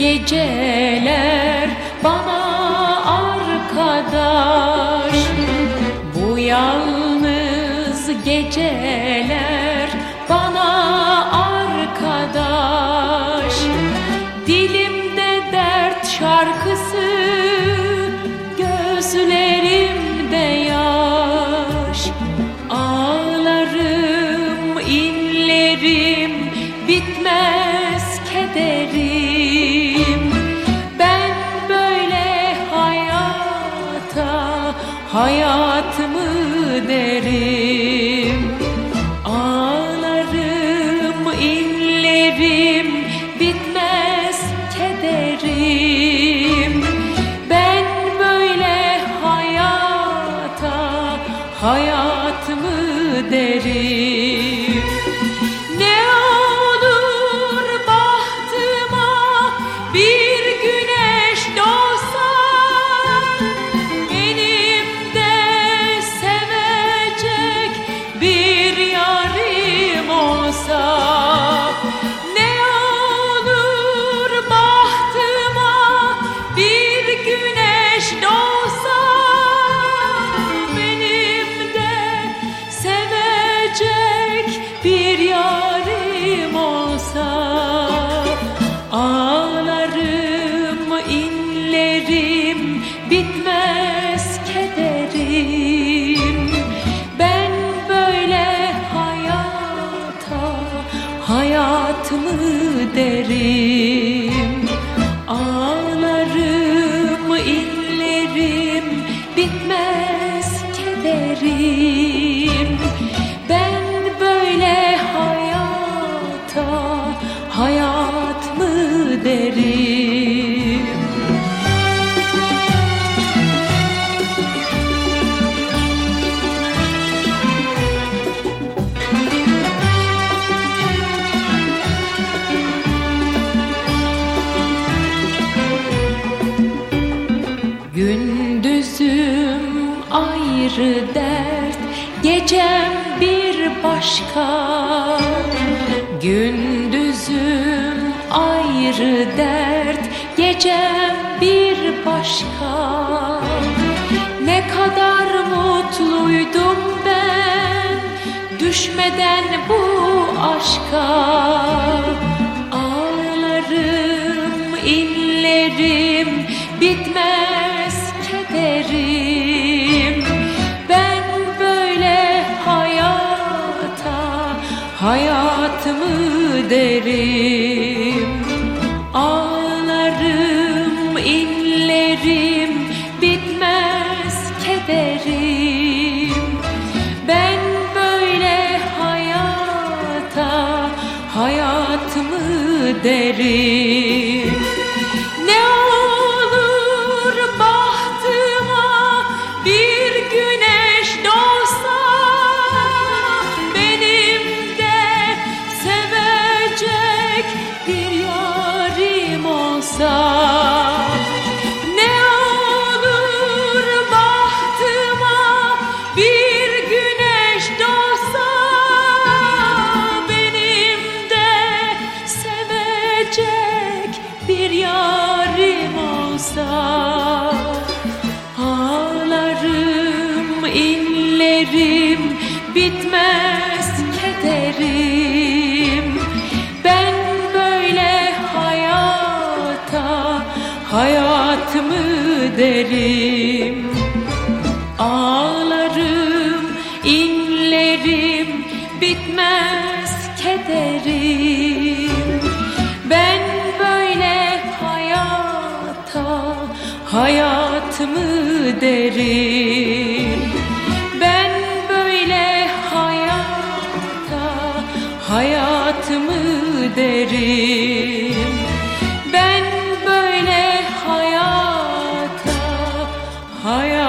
geceler bana arkadaş. Bu yalnız geceler bana arkadaş. Dilimde dert şarkısı gözlerimde yaş. Ağlarım inlerim hayata hayatımı derim? Ağlarım inlerim bitmez kederim. Ben böyle hayata hayatımı derim inlerim bitmez kederim. Ben böyle hayata hayatımı derim. Ağlarım inlerim bitmez kederim ayrı dert Gecem bir başka. Gündüzüm ayrı dert Gecem bir başka. Ne kadar mutluydum ben Düşmeden bu aşka. Ağlarım inlerim bitmez kederim hayatımı derim Ağlarım inlerim bitmez kederim. Ben böyle hayata hayatımı derim sevecek bir yarim olsa. Ne olur bahtıma bir güneş doğsa Benim de sevecek bir yarim olsa. Ağlarım inlerim bitmez giderim Ağlarım, inlerim, bitmez kederim. Ben böyle hayata hayat mı derim. Ben böyle hayata hayat mı derim. I